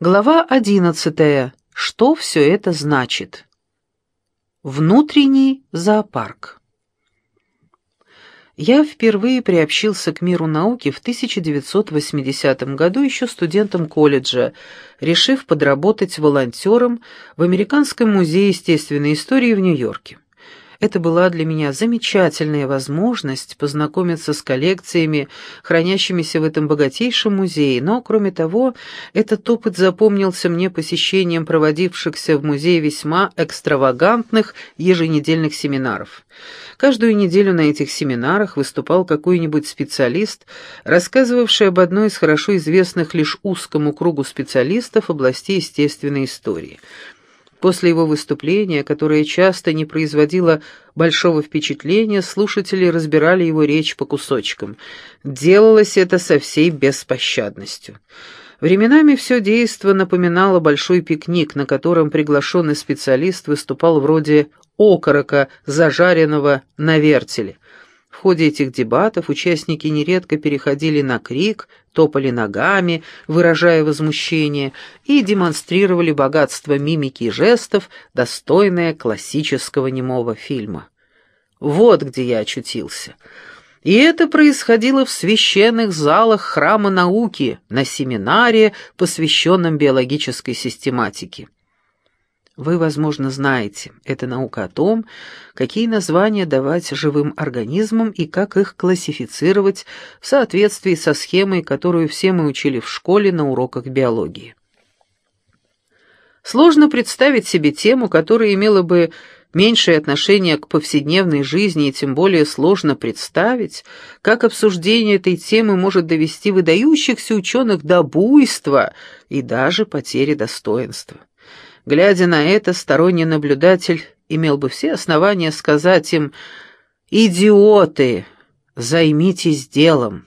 Глава одиннадцатая. Что все это значит? Внутренний зоопарк. Я впервые приобщился к миру науки в 1980 году еще студентом колледжа, решив подработать волонтером в Американском музее естественной истории в Нью-Йорке. Это была для меня замечательная возможность познакомиться с коллекциями, хранящимися в этом богатейшем музее, но, кроме того, этот опыт запомнился мне посещением проводившихся в музее весьма экстравагантных еженедельных семинаров. Каждую неделю на этих семинарах выступал какой-нибудь специалист, рассказывавший об одной из хорошо известных лишь узкому кругу специалистов областей естественной истории – После его выступления, которое часто не производило большого впечатления, слушатели разбирали его речь по кусочкам. Делалось это со всей беспощадностью. Временами все действо напоминало большой пикник, на котором приглашенный специалист выступал вроде окорока, зажаренного на вертеле – в ходе этих дебатов участники нередко переходили на крик, топали ногами, выражая возмущение, и демонстрировали богатство мимики и жестов, достойное классического немого фильма. Вот где я очутился. И это происходило в священных залах храма науки, на семинаре, посвященном биологической систематике. Вы, возможно, знаете, это наука о том, какие названия давать живым организмам и как их классифицировать в соответствии со схемой, которую все мы учили в школе на уроках биологии. Сложно представить себе тему, которая имела бы меньшее отношение к повседневной жизни, и тем более сложно представить, как обсуждение этой темы может довести выдающихся ученых до буйства и даже потери достоинства. Глядя на это, сторонний наблюдатель имел бы все основания сказать им «Идиоты! Займитесь делом!»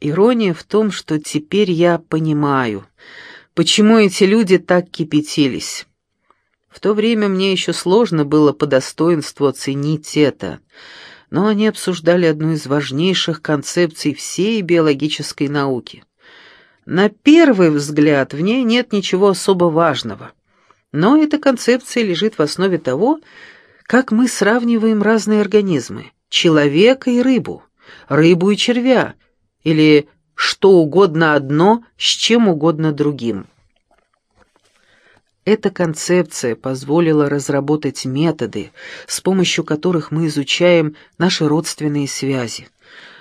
Ирония в том, что теперь я понимаю, почему эти люди так кипятились. В то время мне еще сложно было по достоинству оценить это, но они обсуждали одну из важнейших концепций всей биологической науки — на первый взгляд в ней нет ничего особо важного, но эта концепция лежит в основе того, как мы сравниваем разные организмы – человека и рыбу, рыбу и червя, или что угодно одно с чем угодно другим. Эта концепция позволила разработать методы, с помощью которых мы изучаем наши родственные связи,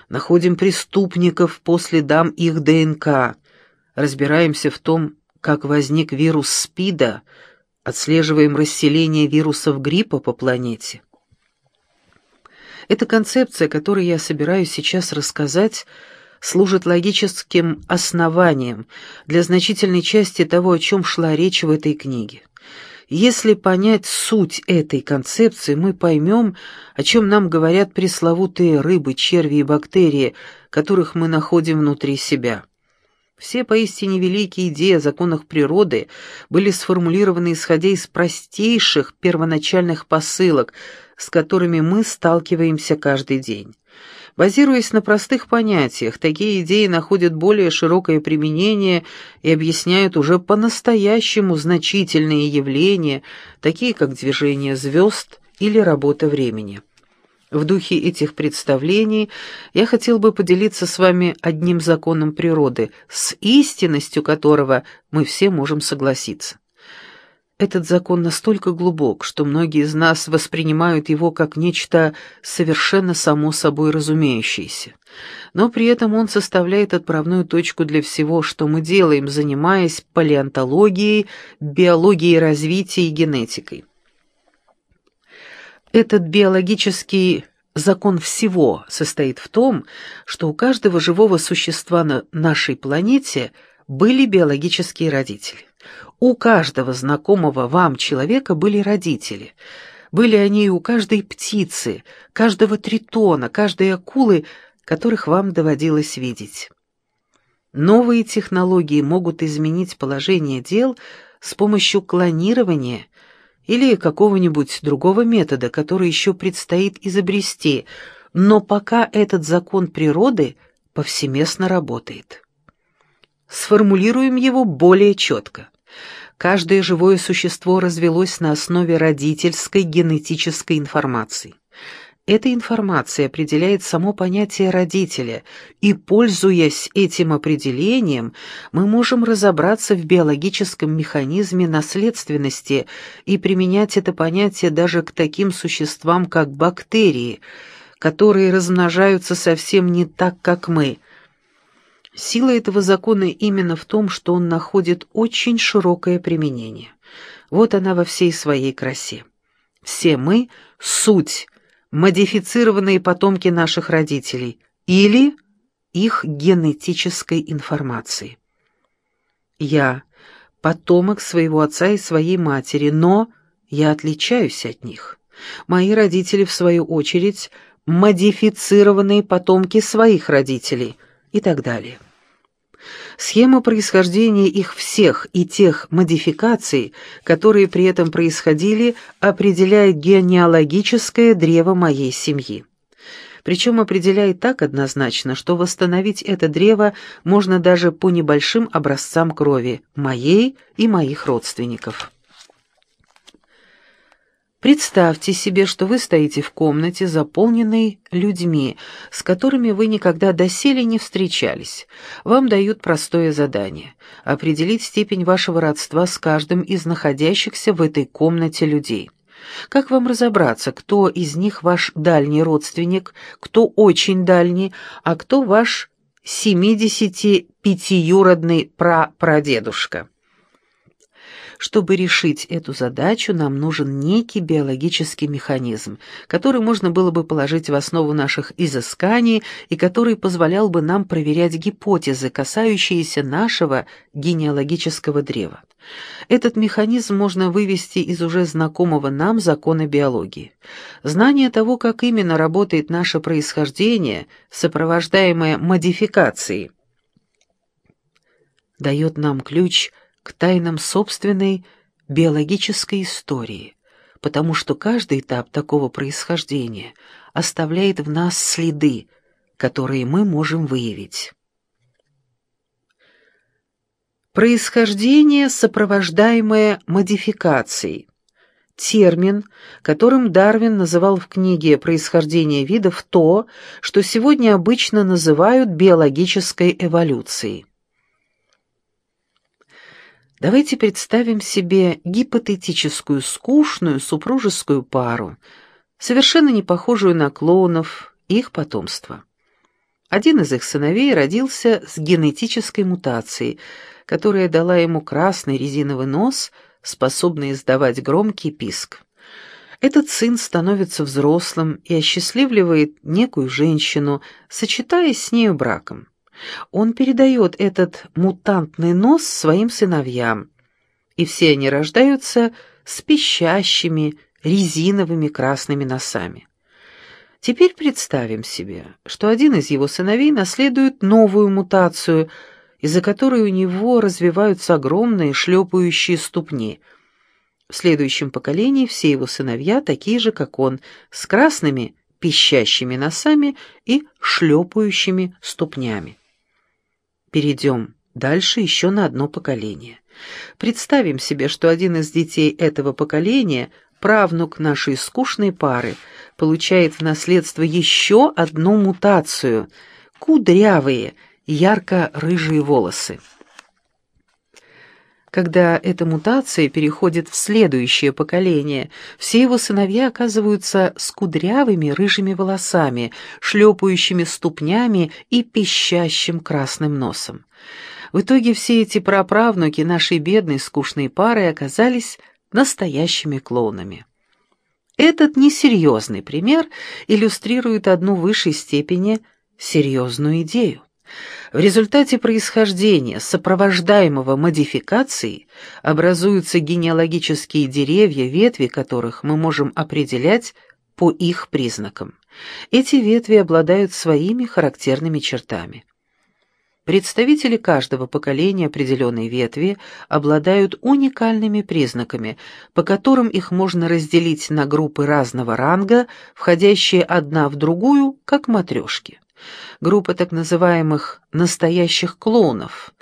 находим преступников по следам их ДНК, разбираемся в том, как возник вирус СПИДа, отслеживаем расселение вирусов гриппа по планете. Эта концепция, которую я собираюсь сейчас рассказать, служит логическим основанием для значительной части того, о чем шла речь в этой книге. Если понять суть этой концепции, мы поймем, о чем нам говорят пресловутые рыбы, черви и бактерии, которых мы находим внутри себя. Все поистине великие идеи о законах природы были сформулированы исходя из простейших первоначальных посылок, с которыми мы сталкиваемся каждый день. Базируясь на простых понятиях, такие идеи находят более широкое применение и объясняют уже по-настоящему значительные явления, такие как движение звезд или работа времени. В духе этих представлений я хотел бы поделиться с вами одним законом природы, с истинностью которого мы все можем согласиться. Этот закон настолько глубок, что многие из нас воспринимают его как нечто совершенно само собой разумеющееся. Но при этом он составляет отправную точку для всего, что мы делаем, занимаясь палеонтологией, биологией развития и генетикой. Этот биологический закон всего состоит в том, что у каждого живого существа на нашей планете были биологические родители. У каждого знакомого вам человека были родители. Были они и у каждой птицы, каждого тритона, каждой акулы, которых вам доводилось видеть. Новые технологии могут изменить положение дел с помощью клонирования – или какого-нибудь другого метода, который еще предстоит изобрести, но пока этот закон природы повсеместно работает. Сформулируем его более четко. Каждое живое существо развелось на основе родительской генетической информации. Эта информация определяет само понятие родителя, и, пользуясь этим определением, мы можем разобраться в биологическом механизме наследственности и применять это понятие даже к таким существам, как бактерии, которые размножаются совсем не так, как мы. Сила этого закона именно в том, что он находит очень широкое применение. Вот она во всей своей красе. Все мы — суть, модифицированные потомки наших родителей или их генетической информации. Я – потомок своего отца и своей матери, но я отличаюсь от них. Мои родители, в свою очередь, модифицированные потомки своих родителей и так далее. Схема происхождения их всех и тех модификаций, которые при этом происходили, определяет генеалогическое древо моей семьи. Причем определяет так однозначно, что восстановить это древо можно даже по небольшим образцам крови, моей и моих родственников. Представьте себе, что вы стоите в комнате, заполненной людьми, с которыми вы никогда доселе не встречались. Вам дают простое задание — определить степень вашего родства с каждым из находящихся в этой комнате людей. Как вам разобраться, кто из них ваш дальний родственник, кто очень дальний, а кто ваш 75-юродный прапрадедушка? Чтобы решить эту задачу, нам нужен некий биологический механизм, который можно было бы положить в основу наших изысканий и который позволял бы нам проверять гипотезы, касающиеся нашего генеалогического древа. Этот механизм можно вывести из уже знакомого нам закона биологии. Знание того, как именно работает наше происхождение, сопровождаемое модификацией, дает нам ключ – к тайнам собственной биологической истории, потому что каждый этап такого происхождения оставляет в нас следы, которые мы можем выявить. Происхождение, сопровождаемое модификацией. Термин, которым Дарвин называл в книге «Происхождение видов» то, что сегодня обычно называют биологической эволюцией. Давайте представим себе гипотетическую скучную супружескую пару, совершенно не похожую на клоунов и их потомство. Один из их сыновей родился с генетической мутацией, которая дала ему красный резиновый нос, способный издавать громкий писк. Этот сын становится взрослым и осчастливливает некую женщину, сочетаясь с нею браком. Он передает этот мутантный нос своим сыновьям, и все они рождаются с пищащими, резиновыми красными носами. Теперь представим себе, что один из его сыновей наследует новую мутацию, из-за которой у него развиваются огромные шлепающие ступни. В следующем поколении все его сыновья такие же, как он, с красными пищащими носами и шлепающими ступнями. Перейдем дальше еще на одно поколение. Представим себе, что один из детей этого поколения, правнук нашей скучной пары, получает в наследство еще одну мутацию – кудрявые, ярко-рыжие волосы. Когда эта мутация переходит в следующее поколение, все его сыновья оказываются с кудрявыми рыжими волосами, шлепающими ступнями и пищащим красным носом. В итоге все эти праправнуки нашей бедной скучной пары оказались настоящими клоунами. Этот несерьезный пример иллюстрирует одну в высшей степени серьезную идею. В результате происхождения, сопровождаемого модификацией, образуются генеалогические деревья, ветви которых мы можем определять по их признакам. Эти ветви обладают своими характерными чертами. Представители каждого поколения определенной ветви обладают уникальными признаками, по которым их можно разделить на группы разного ранга, входящие одна в другую, как матрешки группа так называемых «настоящих клонов»,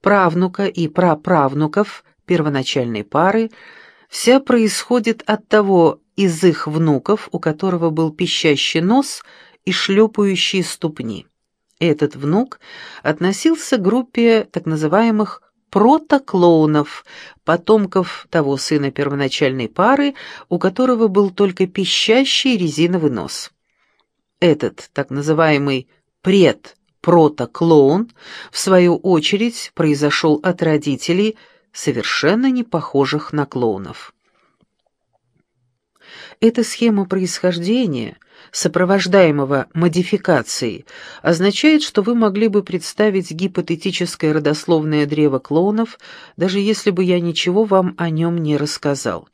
правнука и праправнуков первоначальной пары, вся происходит от того из их внуков, у которого был пищащий нос и шлепающие ступни. Этот внук относился к группе так называемых протоклоунов, потомков того сына первоначальной пары, у которого был только пищащий резиновый нос. Этот так называемый пред-протоклоун, в свою очередь, произошел от родителей, совершенно не похожих на клоунов. Эта схема происхождения, сопровождаемого модификацией, означает, что вы могли бы представить гипотетическое родословное древо клоунов, даже если бы я ничего вам о нем не рассказал.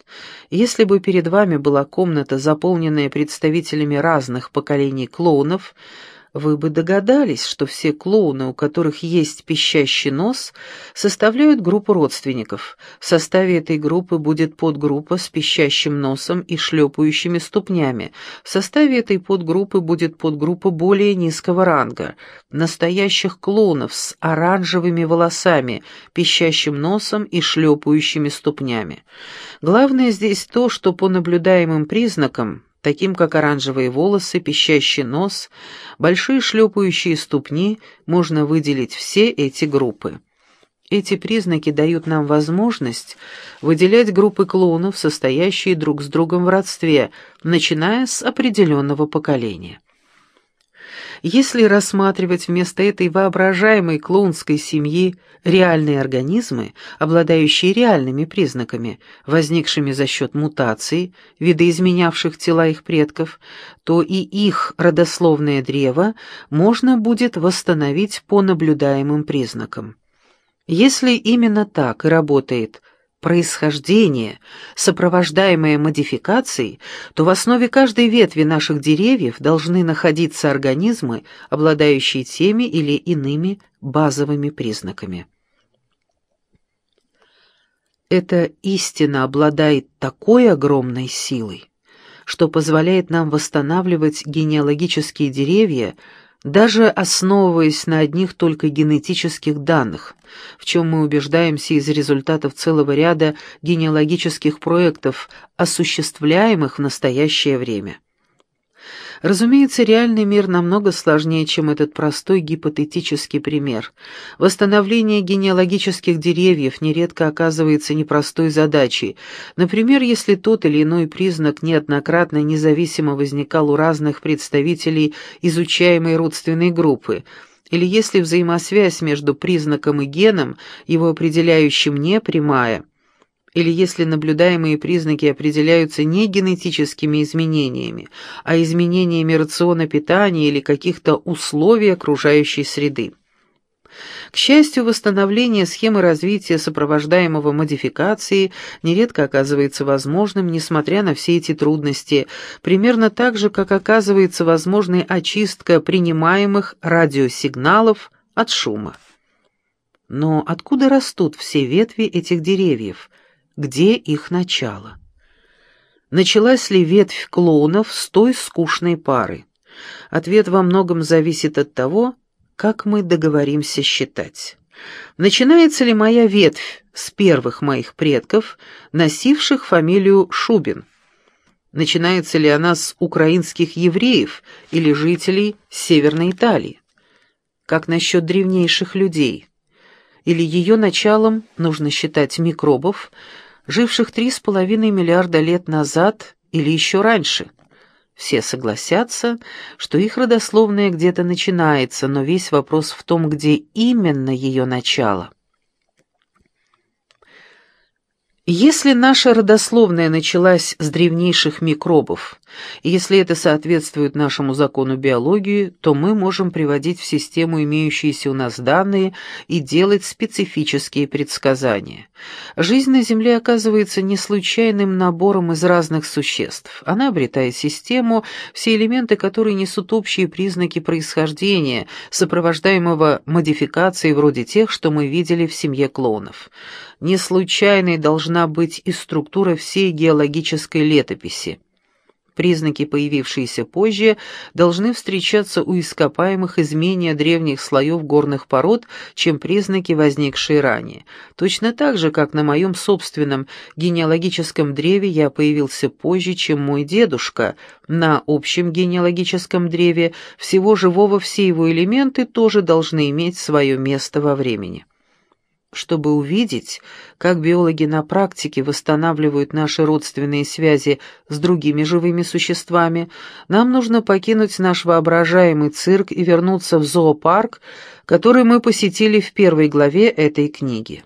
Если бы перед вами была комната, заполненная представителями разных поколений клоунов, вы бы догадались, что все клоуны, у которых есть пищащий нос, составляют группу родственников. В составе этой группы будет подгруппа с пищащим носом и шлепающими ступнями. В составе этой подгруппы будет подгруппа более низкого ранга. Настоящих клоунов с оранжевыми волосами, пищащим носом и шлепающими ступнями. Главное здесь то, что по наблюдаемым признакам таким как оранжевые волосы, пищащий нос, большие шлепающие ступни, можно выделить все эти группы. Эти признаки дают нам возможность выделять группы клоунов, состоящие друг с другом в родстве, начиная с определенного поколения. Если рассматривать вместо этой воображаемой клоунской семьи реальные организмы, обладающие реальными признаками, возникшими за счет мутаций, видоизменявших тела их предков, то и их родословное древо можно будет восстановить по наблюдаемым признакам. Если именно так и работает происхождение, сопровождаемое модификацией, то в основе каждой ветви наших деревьев должны находиться организмы, обладающие теми или иными базовыми признаками. Эта истина обладает такой огромной силой, что позволяет нам восстанавливать генеалогические деревья, даже основываясь на одних только генетических данных, в чем мы убеждаемся из результатов целого ряда генеалогических проектов, осуществляемых в настоящее время. Разумеется, реальный мир намного сложнее, чем этот простой гипотетический пример. Восстановление генеалогических деревьев нередко оказывается непростой задачей. Например, если тот или иной признак неоднократно независимо возникал у разных представителей изучаемой родственной группы, или если взаимосвязь между признаком и геном, его определяющим не прямая – или если наблюдаемые признаки определяются не генетическими изменениями, а изменениями рациона питания или каких-то условий окружающей среды. К счастью, восстановление схемы развития, сопровождаемого модификацией, нередко оказывается возможным, несмотря на все эти трудности, примерно так же, как оказывается возможной очистка принимаемых радиосигналов от шума. Но откуда растут все ветви этих деревьев? Где их начало. Началась ли ветвь клоунов с той скучной пары? Ответ во многом зависит от того, как мы договоримся считать. Начинается ли моя ветвь с первых моих предков, носивших фамилию Шубин? Начинается ли она с украинских евреев или жителей Северной Италии? Как насчет древнейших людей? Или ее началом нужно считать микробов, живших три с половиной миллиарда лет назад или еще раньше. Все согласятся, что их родословная где-то начинается, но весь вопрос в том, где именно ее начало. Если наша родословная началась с древнейших микробов, и если это соответствует нашему закону биологии, то мы можем приводить в систему имеющиеся у нас данные и делать специфические предсказания. Жизнь на Земле оказывается не случайным набором из разных существ. Она обретает систему, все элементы которой несут общие признаки происхождения, сопровождаемого модификацией вроде тех, что мы видели в семье клонов. Не случайной должна быть и структура всей геологической летописи. Признаки, появившиеся позже, должны встречаться у ископаемых из менее древних слоев горных пород, чем признаки, возникшие ранее. Точно так же, как на моем собственном генеалогическом древе я появился позже, чем мой дедушка, на общем генеалогическом древе всего живого все его элементы тоже должны иметь свое место во времени. Чтобы увидеть, как биологи на практике восстанавливают наши родственные связи с другими живыми существами, нам нужно покинуть наш воображаемый цирк и вернуться в зоопарк, который мы посетили в первой главе этой книги.